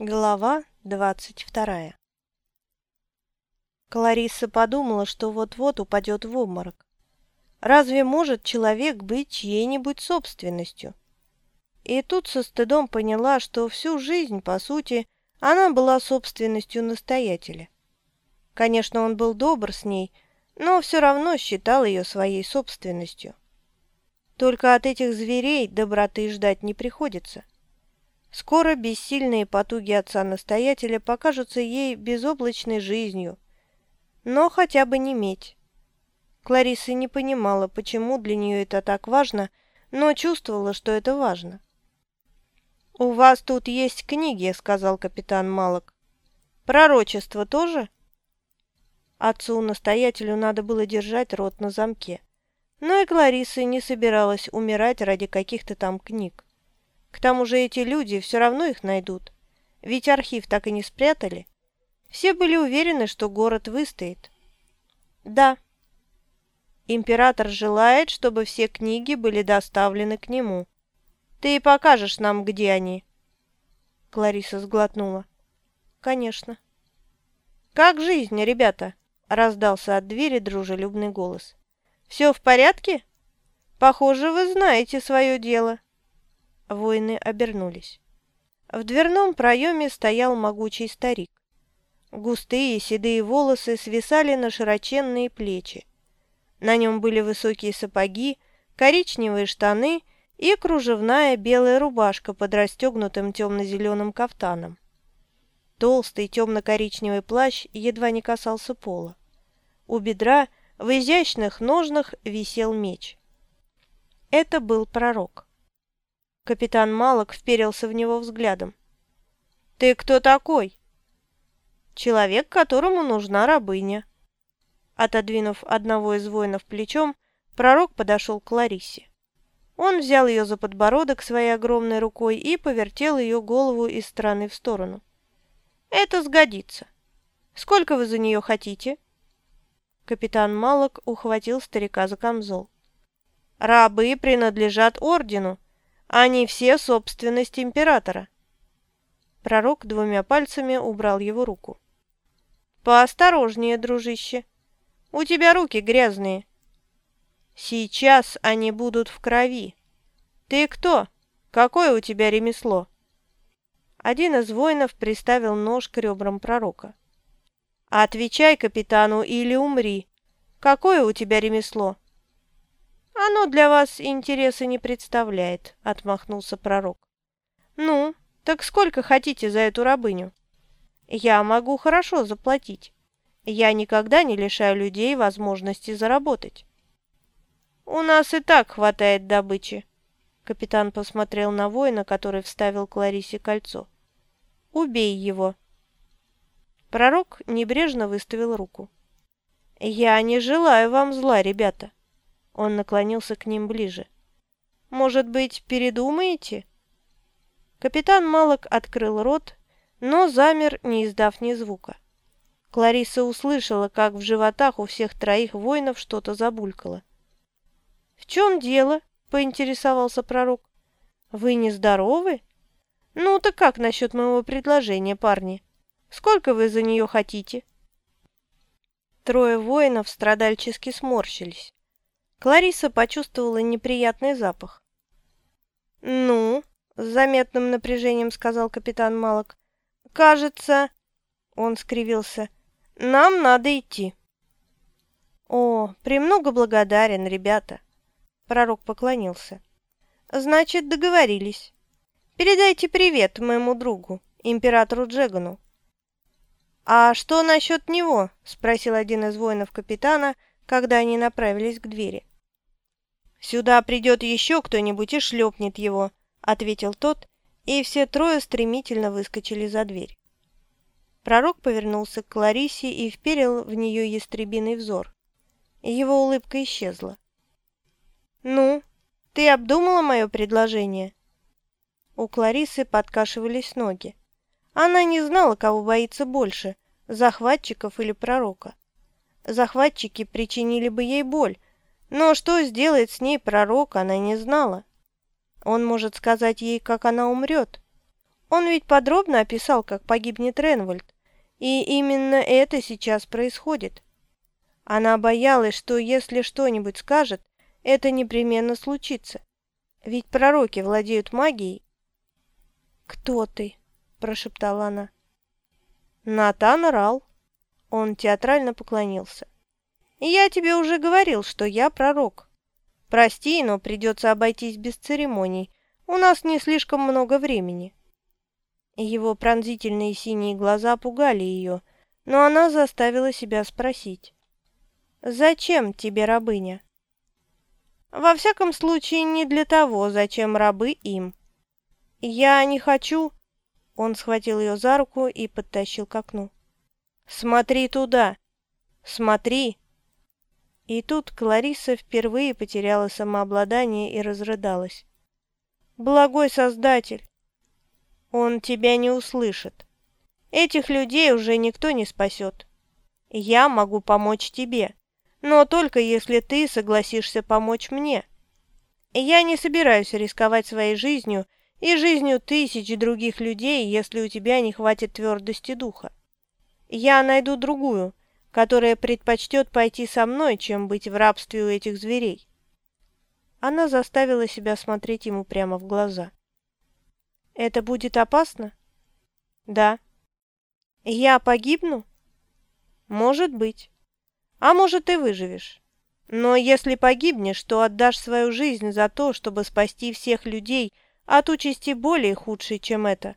Глава двадцать вторая Кларисса подумала, что вот-вот упадет в обморок. Разве может человек быть чьей-нибудь собственностью? И тут со стыдом поняла, что всю жизнь, по сути, она была собственностью настоятеля. Конечно, он был добр с ней, но все равно считал ее своей собственностью. Только от этих зверей доброты ждать не приходится. Скоро бессильные потуги отца-настоятеля покажутся ей безоблачной жизнью, но хотя бы не медь. Клариса не понимала, почему для нее это так важно, но чувствовала, что это важно. «У вас тут есть книги», — сказал капитан Малок. «Пророчество тоже?» Отцу-настоятелю надо было держать рот на замке. Но и Клариса не собиралась умирать ради каких-то там книг. К тому же эти люди все равно их найдут. Ведь архив так и не спрятали. Все были уверены, что город выстоит. Да. Император желает, чтобы все книги были доставлены к нему. Ты покажешь нам, где они. Клариса сглотнула. Конечно. Как жизнь, ребята? Раздался от двери дружелюбный голос. Все в порядке? Похоже, вы знаете свое дело. Воины обернулись. В дверном проеме стоял могучий старик. Густые седые волосы свисали на широченные плечи. На нем были высокие сапоги, коричневые штаны и кружевная белая рубашка под расстегнутым темно-зеленым кафтаном. Толстый темно-коричневый плащ едва не касался пола. У бедра в изящных ножнах висел меч. Это был пророк. Капитан Малок вперился в него взглядом. «Ты кто такой?» «Человек, которому нужна рабыня». Отодвинув одного из воинов плечом, пророк подошел к Ларисе. Он взял ее за подбородок своей огромной рукой и повертел ее голову из стороны в сторону. «Это сгодится. Сколько вы за нее хотите?» Капитан Малок ухватил старика за камзол. «Рабы принадлежат ордену, они все собственность императора. Пророк двумя пальцами убрал его руку. «Поосторожнее, дружище. У тебя руки грязные. Сейчас они будут в крови. Ты кто? Какое у тебя ремесло?» Один из воинов приставил нож к ребрам пророка. «Отвечай капитану или умри. Какое у тебя ремесло?» «Оно для вас интереса не представляет», — отмахнулся пророк. «Ну, так сколько хотите за эту рабыню?» «Я могу хорошо заплатить. Я никогда не лишаю людей возможности заработать». «У нас и так хватает добычи», — капитан посмотрел на воина, который вставил Кларисе кольцо. «Убей его». Пророк небрежно выставил руку. «Я не желаю вам зла, ребята. Он наклонился к ним ближе. «Может быть, передумаете?» Капитан Малок открыл рот, но замер, не издав ни звука. Клариса услышала, как в животах у всех троих воинов что-то забулькало. «В чем дело?» — поинтересовался пророк. «Вы нездоровы? Ну, так как насчет моего предложения, парни? Сколько вы за нее хотите?» Трое воинов страдальчески сморщились. Клариса почувствовала неприятный запах. «Ну?» — с заметным напряжением сказал капитан Малок. «Кажется...» — он скривился. «Нам надо идти». «О, премного благодарен, ребята!» Пророк поклонился. «Значит, договорились. Передайте привет моему другу, императору Джегану». «А что насчет него?» — спросил один из воинов капитана, когда они направились к двери. «Сюда придет еще кто-нибудь и шлепнет его», — ответил тот, и все трое стремительно выскочили за дверь. Пророк повернулся к Кларисе и вперил в нее ястребиный взор. Его улыбка исчезла. «Ну, ты обдумала мое предложение?» У Кларисы подкашивались ноги. Она не знала, кого боится больше – захватчиков или пророка. Захватчики причинили бы ей боль, но что сделает с ней пророк, она не знала. Он может сказать ей, как она умрет. Он ведь подробно описал, как погибнет Ренвальд, и именно это сейчас происходит. Она боялась, что если что-нибудь скажет, это непременно случится. Ведь пророки владеют магией. «Кто ты?» – прошептала она. «Натан Рал». Он театрально поклонился. «Я тебе уже говорил, что я пророк. Прости, но придется обойтись без церемоний. У нас не слишком много времени». Его пронзительные синие глаза пугали ее, но она заставила себя спросить. «Зачем тебе рабыня?» «Во всяком случае, не для того, зачем рабы им. Я не хочу...» Он схватил ее за руку и подтащил к окну. «Смотри туда! Смотри!» И тут Клариса впервые потеряла самообладание и разрыдалась. «Благой Создатель! Он тебя не услышит. Этих людей уже никто не спасет. Я могу помочь тебе, но только если ты согласишься помочь мне. Я не собираюсь рисковать своей жизнью и жизнью тысяч других людей, если у тебя не хватит твердости духа. Я найду другую, которая предпочтет пойти со мной, чем быть в рабстве у этих зверей. Она заставила себя смотреть ему прямо в глаза. Это будет опасно? Да. Я погибну? Может быть. А может, и выживешь. Но если погибнешь, то отдашь свою жизнь за то, чтобы спасти всех людей от участи более худшей, чем это.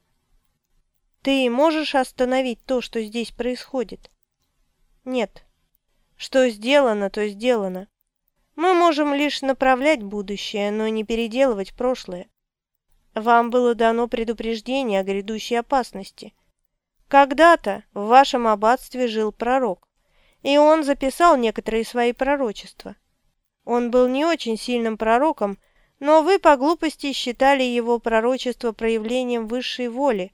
Ты можешь остановить то, что здесь происходит? Нет. Что сделано, то сделано. Мы можем лишь направлять будущее, но не переделывать прошлое. Вам было дано предупреждение о грядущей опасности. Когда-то в вашем аббатстве жил пророк, и он записал некоторые свои пророчества. Он был не очень сильным пророком, но вы по глупости считали его пророчество проявлением высшей воли,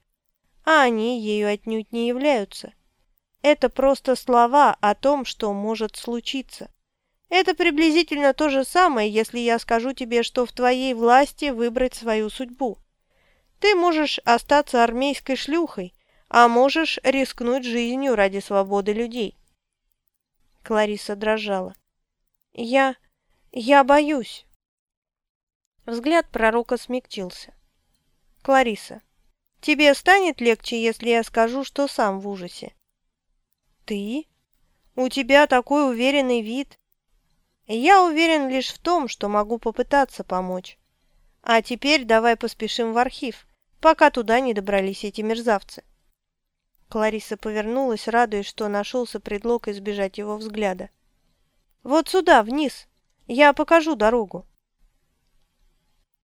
а они ею отнюдь не являются. Это просто слова о том, что может случиться. Это приблизительно то же самое, если я скажу тебе, что в твоей власти выбрать свою судьбу. Ты можешь остаться армейской шлюхой, а можешь рискнуть жизнью ради свободы людей. Клариса дрожала. Я... я боюсь. Взгляд пророка смягчился. Клариса, тебе станет легче, если я скажу, что сам в ужасе? Ты? У тебя такой уверенный вид. Я уверен лишь в том, что могу попытаться помочь. А теперь давай поспешим в архив, пока туда не добрались эти мерзавцы. Клариса повернулась, радуясь, что нашелся предлог избежать его взгляда. «Вот сюда, вниз. Я покажу дорогу».